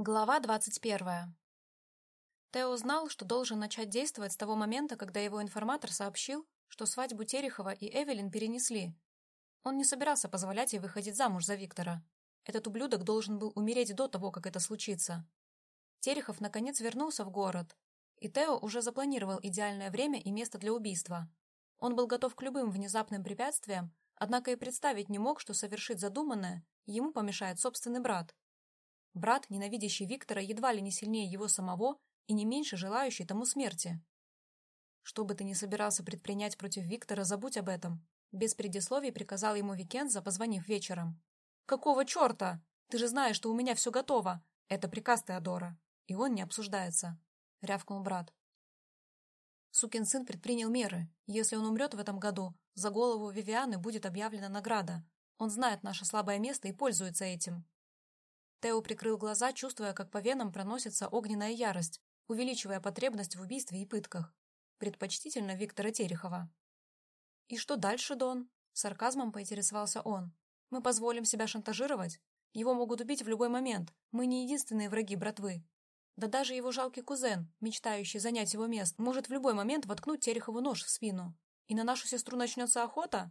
Глава двадцать первая. Тео знал, что должен начать действовать с того момента, когда его информатор сообщил, что свадьбу Терехова и Эвелин перенесли. Он не собирался позволять ей выходить замуж за Виктора. Этот ублюдок должен был умереть до того, как это случится. Терехов наконец вернулся в город, и Тео уже запланировал идеальное время и место для убийства. Он был готов к любым внезапным препятствиям, однако и представить не мог, что совершить задуманное ему помешает собственный брат. Брат, ненавидящий Виктора, едва ли не сильнее его самого и не меньше желающий тому смерти. Что бы ты ни собирался предпринять против Виктора, забудь об этом. Без предисловий приказал ему Викенза, позвонив вечером. «Какого черта? Ты же знаешь, что у меня все готово. Это приказ Теодора. И он не обсуждается», — рявкнул брат. Сукин сын предпринял меры. Если он умрет в этом году, за голову Вивианы будет объявлена награда. Он знает наше слабое место и пользуется этим. Тео прикрыл глаза, чувствуя, как по венам проносится огненная ярость, увеличивая потребность в убийстве и пытках. Предпочтительно Виктора Терехова. «И что дальше, Дон?» — сарказмом поинтересовался он. «Мы позволим себя шантажировать? Его могут убить в любой момент. Мы не единственные враги братвы. Да даже его жалкий кузен, мечтающий занять его место, может в любой момент воткнуть Терехову нож в спину. И на нашу сестру начнется охота?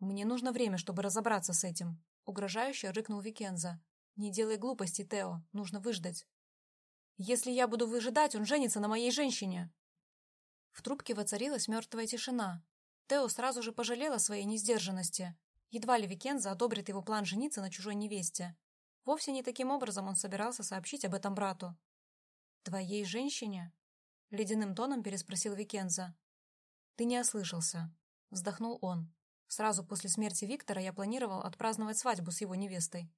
Мне нужно время, чтобы разобраться с этим», — угрожающе рыкнул Викенза, «Не делай глупости, Тео, нужно выждать». «Если я буду выжидать, он женится на моей женщине!» В трубке воцарилась мертвая тишина. Тео сразу же пожалел о своей несдержанности. Едва ли Викенза одобрит его план жениться на чужой невесте. Вовсе не таким образом он собирался сообщить об этом брату. «Твоей женщине?» — ледяным тоном переспросил Викенза. «Ты не ослышался», — вздохнул он. «Сразу после смерти Виктора я планировал отпраздновать свадьбу с его невестой.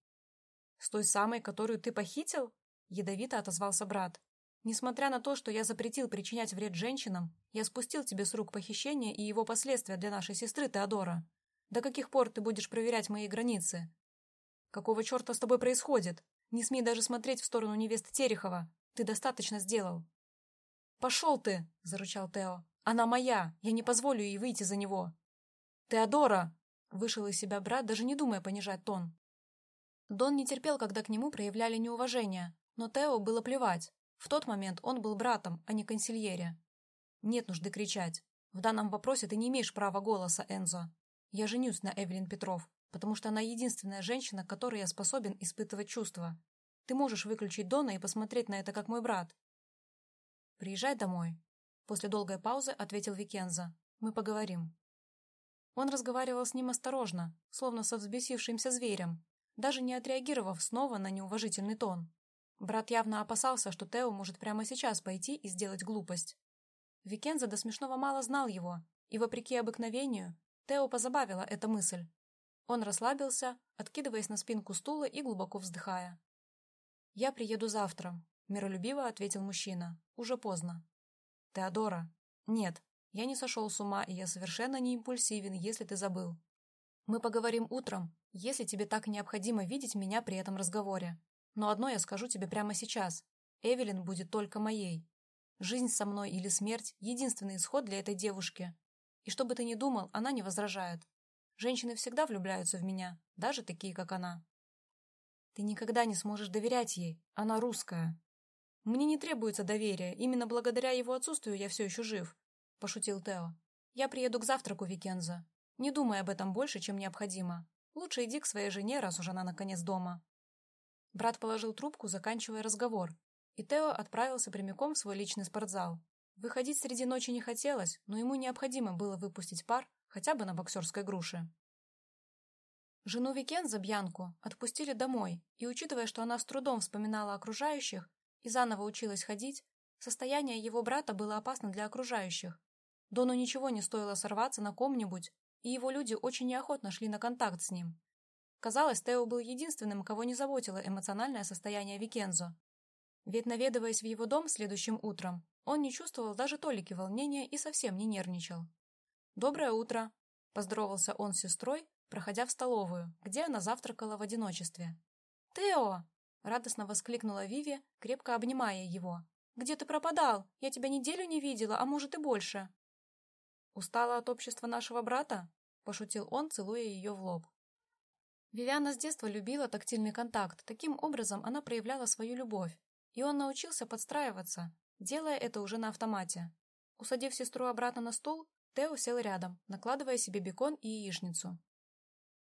«С той самой, которую ты похитил?» — ядовито отозвался брат. «Несмотря на то, что я запретил причинять вред женщинам, я спустил тебе с рук похищение и его последствия для нашей сестры Теодора. До каких пор ты будешь проверять мои границы? Какого черта с тобой происходит? Не смей даже смотреть в сторону невесты Терехова. Ты достаточно сделал». «Пошел ты!» — зарычал Тео. «Она моя! Я не позволю ей выйти за него!» «Теодора!» — вышел из себя брат, даже не думая понижать тон. Дон не терпел, когда к нему проявляли неуважение, но Тео было плевать. В тот момент он был братом, а не консильере. Нет нужды кричать. В данном вопросе ты не имеешь права голоса, Энзо. Я женюсь на Эвелин Петров, потому что она единственная женщина, которой я способен испытывать чувства. Ты можешь выключить Дона и посмотреть на это как мой брат. Приезжай домой. После долгой паузы ответил Викенза. Мы поговорим. Он разговаривал с ним осторожно, словно со взбесившимся зверем, даже не отреагировав снова на неуважительный тон. Брат явно опасался, что Тео может прямо сейчас пойти и сделать глупость. Викенза до смешного мало знал его, и, вопреки обыкновению, Тео позабавила эта мысль. Он расслабился, откидываясь на спинку стула и глубоко вздыхая. «Я приеду завтра», — миролюбиво ответил мужчина. «Уже поздно». «Теодора». «Нет, я не сошел с ума, и я совершенно не импульсивен, если ты забыл. Мы поговорим утром, если тебе так необходимо видеть меня при этом разговоре. Но одно я скажу тебе прямо сейчас. Эвелин будет только моей. Жизнь со мной или смерть — единственный исход для этой девушки. И что бы ты ни думал, она не возражает. Женщины всегда влюбляются в меня, даже такие, как она. Ты никогда не сможешь доверять ей, она русская. Мне не требуется доверия, именно благодаря его отсутствию я все еще жив, — пошутил Тео. Я приеду к завтраку, Викенза. Не думай об этом больше, чем необходимо. Лучше иди к своей жене, раз уж она наконец дома. Брат положил трубку, заканчивая разговор, и Тео отправился прямиком в свой личный спортзал. Выходить среди ночи не хотелось, но ему необходимо было выпустить пар хотя бы на боксерской груше. Жену Викенза, Бьянку, отпустили домой, и, учитывая, что она с трудом вспоминала окружающих и заново училась ходить, состояние его брата было опасно для окружающих. Дону ничего не стоило сорваться на ком-нибудь и его люди очень неохотно шли на контакт с ним. Казалось, Тео был единственным, кого не заботило эмоциональное состояние Викензо. Ведь, наведываясь в его дом следующим утром, он не чувствовал даже толики волнения и совсем не нервничал. «Доброе утро!» – поздоровался он с сестрой, проходя в столовую, где она завтракала в одиночестве. «Тео!» – радостно воскликнула Виви, крепко обнимая его. «Где ты пропадал? Я тебя неделю не видела, а может и больше». «Устала от общества нашего брата?» – пошутил он, целуя ее в лоб. Вивиана с детства любила тактильный контакт, таким образом она проявляла свою любовь, и он научился подстраиваться, делая это уже на автомате. Усадив сестру обратно на стул, Тео сел рядом, накладывая себе бекон и яичницу.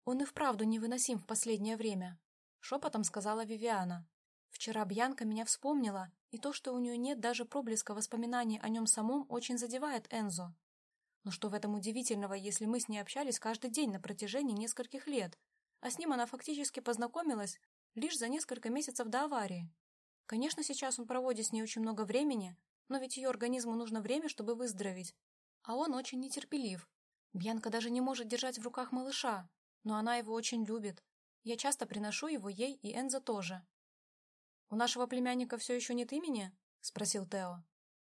«Он и вправду невыносим в последнее время», — шепотом сказала Вивиана. «Вчера Бьянка меня вспомнила, и то, что у нее нет даже проблеска воспоминаний о нем самом, очень задевает Энзо. Но что в этом удивительного, если мы с ней общались каждый день на протяжении нескольких лет, а с ним она фактически познакомилась лишь за несколько месяцев до аварии? Конечно, сейчас он проводит с ней очень много времени, но ведь ее организму нужно время, чтобы выздороветь. А он очень нетерпелив. Бьянка даже не может держать в руках малыша, но она его очень любит. Я часто приношу его ей и Энза тоже. «У нашего племянника все еще нет имени?» — спросил Тео.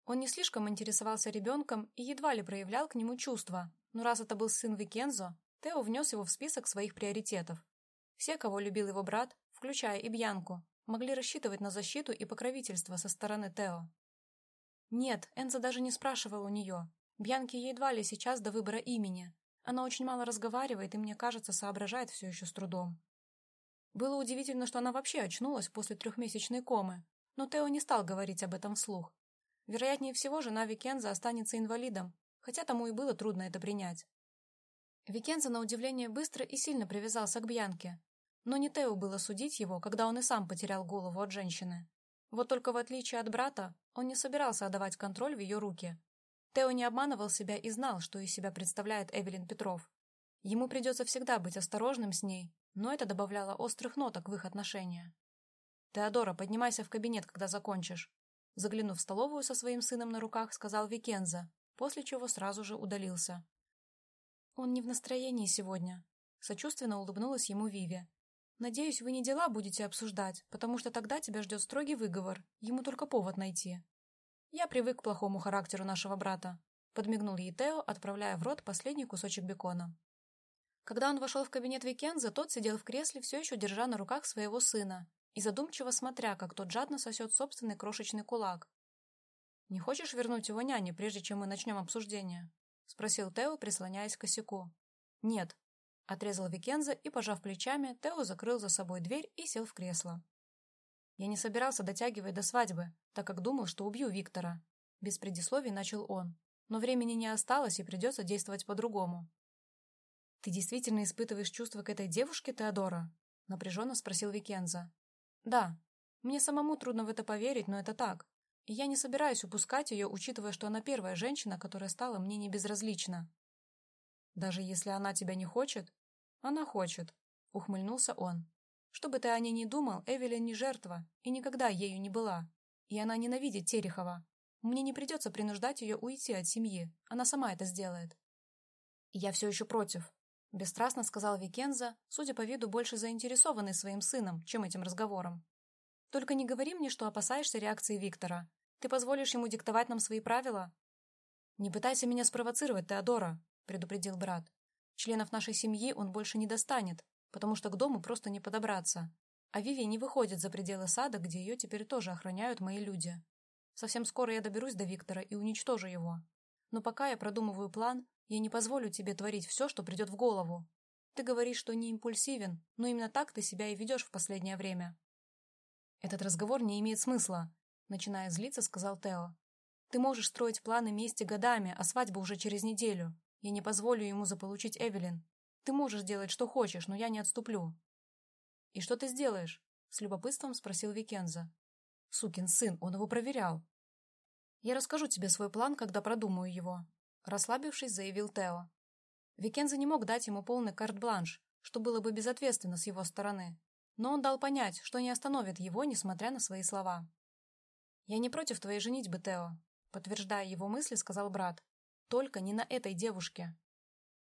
Он не слишком интересовался ребенком и едва ли проявлял к нему чувства, но раз это был сын Викензо, Тео внес его в список своих приоритетов. Все, кого любил его брат, включая и Бьянку, могли рассчитывать на защиту и покровительство со стороны Тео. Нет, Энза даже не спрашивал у нее. Бьянке едва ли сейчас до выбора имени. Она очень мало разговаривает и, мне кажется, соображает все еще с трудом. Было удивительно, что она вообще очнулась после трехмесячной комы, но Тео не стал говорить об этом вслух. Вероятнее всего, жена Викенза останется инвалидом, хотя тому и было трудно это принять. Викенза, на удивление, быстро и сильно привязался к Бьянке. Но не Тео было судить его, когда он и сам потерял голову от женщины. Вот только в отличие от брата, он не собирался отдавать контроль в ее руки. Тео не обманывал себя и знал, что из себя представляет Эвелин Петров. Ему придется всегда быть осторожным с ней, но это добавляло острых ноток в их отношения. «Теодора, поднимайся в кабинет, когда закончишь», Заглянув в столовую со своим сыном на руках, сказал Викенза, после чего сразу же удалился. «Он не в настроении сегодня», — сочувственно улыбнулась ему Виви. «Надеюсь, вы не дела будете обсуждать, потому что тогда тебя ждет строгий выговор, ему только повод найти». «Я привык к плохому характеру нашего брата», — подмигнул ей Тео, отправляя в рот последний кусочек бекона. Когда он вошел в кабинет Викенза, тот сидел в кресле, все еще держа на руках своего сына, и задумчиво смотря, как тот жадно сосет собственный крошечный кулак. «Не хочешь вернуть его няне, прежде чем мы начнем обсуждение?» — спросил Тео, прислоняясь к косяку. «Нет», — отрезал Викенза и, пожав плечами, Тео закрыл за собой дверь и сел в кресло. «Я не собирался дотягивать до свадьбы, так как думал, что убью Виктора». Без предисловий начал он. «Но времени не осталось, и придется действовать по-другому». «Ты действительно испытываешь чувства к этой девушке, Теодора?» — напряженно спросил Викенза. Да, мне самому трудно в это поверить, но это так. И я не собираюсь упускать ее, учитывая, что она первая женщина, которая стала мне не безразлична. Даже если она тебя не хочет? Она хочет, ухмыльнулся он. Что бы ты о ней ни думал, Эвелин не жертва и никогда ею не была. И она ненавидит Терехова. Мне не придется принуждать ее уйти от семьи. Она сама это сделает. Я все еще против, Бесстрастно сказал Викенза, судя по виду, больше заинтересованный своим сыном, чем этим разговором. «Только не говори мне, что опасаешься реакции Виктора. Ты позволишь ему диктовать нам свои правила?» «Не пытайся меня спровоцировать, Теодора», — предупредил брат. «Членов нашей семьи он больше не достанет, потому что к дому просто не подобраться. А Виви не выходит за пределы сада, где ее теперь тоже охраняют мои люди. Совсем скоро я доберусь до Виктора и уничтожу его. Но пока я продумываю план, я не позволю тебе творить все, что придет в голову. Ты говоришь, что не импульсивен, но именно так ты себя и ведешь в последнее время. Этот разговор не имеет смысла, начиная злиться, сказал Тео. Ты можешь строить планы мести годами, а свадьба уже через неделю. Я не позволю ему заполучить Эвелин. Ты можешь делать, что хочешь, но я не отступлю. И что ты сделаешь? С любопытством спросил Викенза. Сукин сын, он его проверял. Я расскажу тебе свой план, когда продумаю его. Расслабившись, заявил Тео. Викенза не мог дать ему полный карт-бланш, что было бы безответственно с его стороны. Но он дал понять, что не остановит его, несмотря на свои слова. «Я не против твоей женитьбы, Тео», — подтверждая его мысли, сказал брат. «Только не на этой девушке.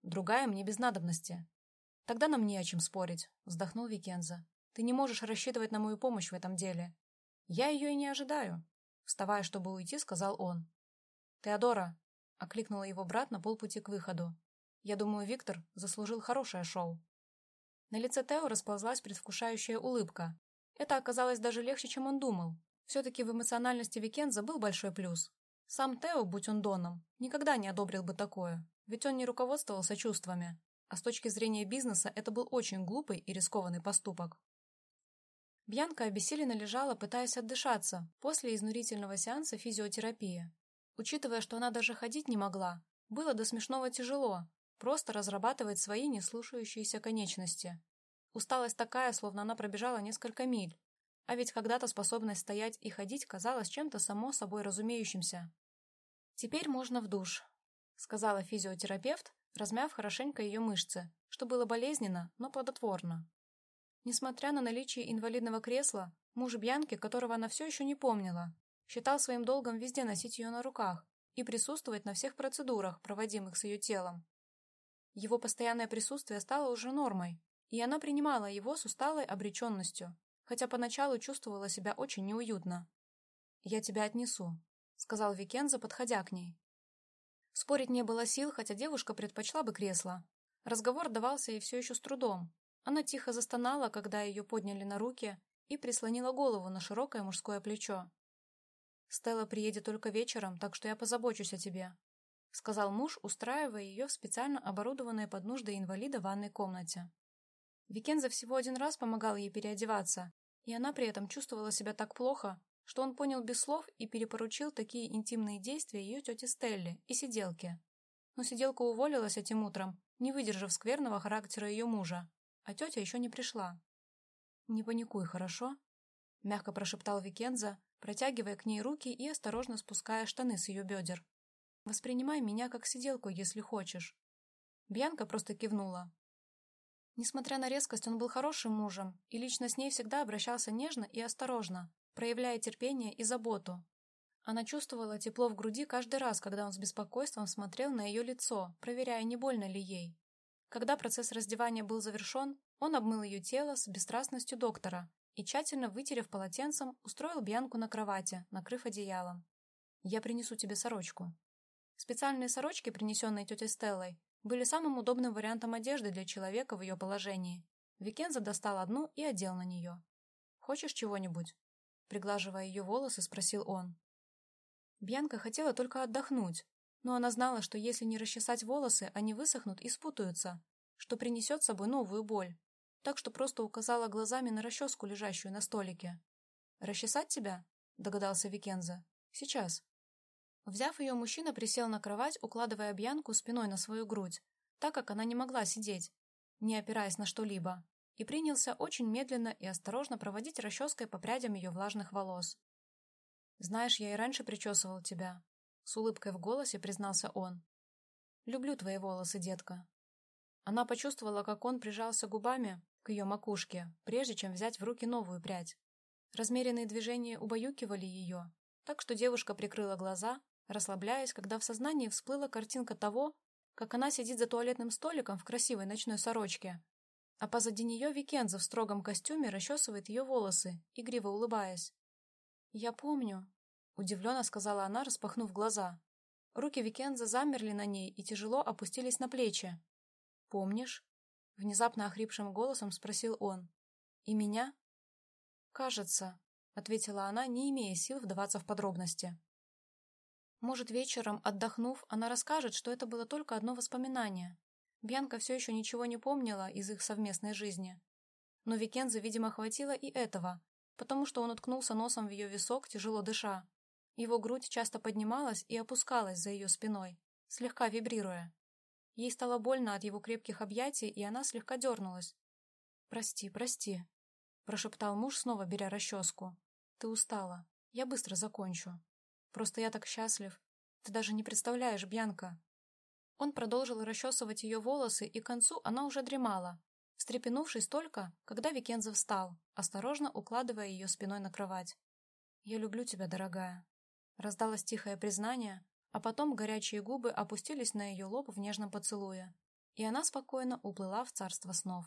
Другая мне без надобности». «Тогда нам не о чем спорить», — вздохнул Викенза. «Ты не можешь рассчитывать на мою помощь в этом деле». «Я ее и не ожидаю», — вставая, чтобы уйти, сказал он. «Теодора, окликнула его брат на полпути к выходу. Я думаю, Виктор заслужил хорошее шоу. На лице Тео расползлась предвкушающая улыбка. Это оказалось даже легче, чем он думал. Все-таки в эмоциональности Викенза был большой плюс. Сам Тео, будь он Доном, никогда не одобрил бы такое, ведь он не руководствовался чувствами. а с точки зрения бизнеса это был очень глупый и рискованный поступок. Бьянка обессиленно лежала, пытаясь отдышаться после изнурительного сеанса физиотерапии. Учитывая, что она даже ходить не могла, было до смешного тяжело, просто разрабатывать свои неслушающиеся конечности. Усталость такая, словно она пробежала несколько миль, а ведь когда-то способность стоять и ходить казалась чем-то само собой разумеющимся. «Теперь можно в душ», — сказала физиотерапевт, размяв хорошенько ее мышцы, что было болезненно, но плодотворно. Несмотря на наличие инвалидного кресла, муж Бьянки, которого она все еще не помнила, считал своим долгом везде носить ее на руках и присутствовать на всех процедурах, проводимых с ее телом. Его постоянное присутствие стало уже нормой, и она принимала его с усталой обреченностью, хотя поначалу чувствовала себя очень неуютно. «Я тебя отнесу», — сказал Викенза, подходя к ней. Спорить не было сил, хотя девушка предпочла бы кресло. Разговор давался ей все еще с трудом, она тихо застонала, когда ее подняли на руки, и прислонила голову на широкое мужское плечо. «Стелла приедет только вечером, так что я позабочусь о тебе», — сказал муж, устраивая ее в специально оборудованной под нужды инвалида ванной комнате. Викенза всего один раз помогал ей переодеваться, и она при этом чувствовала себя так плохо, что он понял без слов и перепоручил такие интимные действия ее тете Стелле и сиделке. Но сиделка уволилась этим утром, не выдержав скверного характера ее мужа, а тетя еще не пришла. «Не паникуй, хорошо?» — мягко прошептал Викенза, протягивая к ней руки и осторожно спуская штаны с ее бедер. «Воспринимай меня как сиделку, если хочешь». Бьянка просто кивнула. Несмотря на резкость, он был хорошим мужем и лично с ней всегда обращался нежно и осторожно, проявляя терпение и заботу. Она чувствовала тепло в груди каждый раз, когда он с беспокойством смотрел на ее лицо, проверяя, не больно ли ей. Когда процесс раздевания был завершен, он обмыл ее тело с бесстрастностью доктора и, тщательно вытерев полотенцем, устроил Бьянку на кровати, накрыв одеялом. «Я принесу тебе сорочку». Специальные сорочки, принесенные тетей Стеллой, были самым удобным вариантом одежды для человека в ее положении. Викенза достал одну и одел на нее. «Хочешь чего-нибудь?» Приглаживая ее волосы, спросил он. Бьянка хотела только отдохнуть, но она знала, что если не расчесать волосы, они высохнут и спутаются, что принесет с собой новую боль. Так что просто указала глазами на расческу, лежащую на столике. «Расчесать тебя?» — догадался Викенза. «Сейчас». Взяв ее, мужчина присел на кровать, укладывая Бьянку спиной на свою грудь, так как она не могла сидеть, не опираясь на что-либо, и принялся очень медленно и осторожно проводить расческой по прядям ее влажных волос. «Знаешь, я и раньше причесывал тебя», с улыбкой в голосе признался он. «Люблю твои волосы, детка». Она почувствовала, как он прижался губами к ее макушке, прежде чем взять в руки новую прядь. Размеренные движения убаюкивали ее, так что девушка прикрыла глаза, расслабляясь, когда в сознании всплыла картинка того, как она сидит за туалетным столиком в красивой ночной сорочке, а позади нее Викенза в строгом костюме расчесывает ее волосы, игриво улыбаясь. «Я помню», Удивленно сказала она, распахнув глаза. Руки Викенза замерли на ней и тяжело опустились на плечи. «Помнишь?» — внезапно охрипшим голосом спросил он. «И меня?» «Кажется», — ответила она, не имея сил вдаваться в подробности. Может, вечером, отдохнув, она расскажет, что это было только одно воспоминание. Бьянка все еще ничего не помнила из их совместной жизни. Но Викензе, видимо, хватило и этого, потому что он уткнулся носом в ее висок, тяжело дыша. Его грудь часто поднималась и опускалась за ее спиной, слегка вибрируя. Ей стало больно от его крепких объятий, и она слегка дернулась. «Прости, прости», — прошептал муж, снова беря расческу. «Ты устала. Я быстро закончу. Просто я так счастлив. Ты даже не представляешь, Бьянка». Он продолжил расчесывать ее волосы, и к концу она уже дремала, встрепенувшись только, когда Викенза встал, осторожно укладывая ее спиной на кровать. «Я люблю тебя, дорогая», Раздалось тихое признание, а потом горячие губы опустились на ее лоб в нежном поцелуе, и она спокойно уплыла в царство снов.